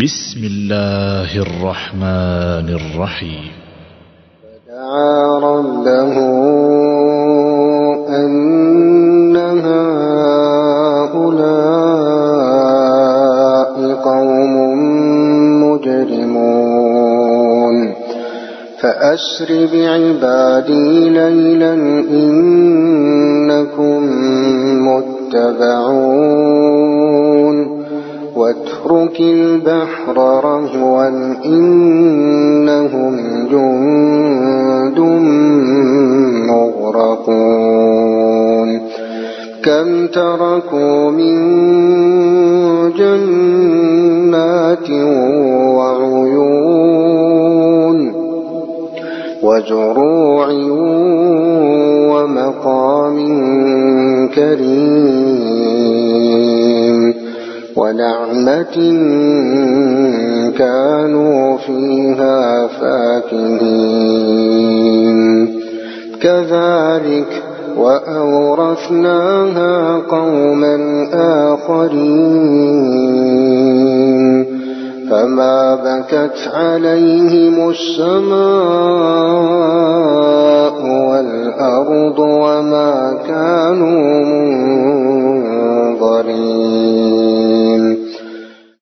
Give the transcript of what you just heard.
بسم الله الرحمن الرحيم. فدعا ربه أن هؤلاء قوم مجرمون. فأسر بعبادي ليلا إنكم متبعون. واترك البحر رهوا إنهم جند مغرقون كم تركوا من جنات وعيون وزروع ومقام كريم ونعمة كانوا فيها فاكهين. كذلك وأورثناها قوما آخرين. فما بكت عليهم السماء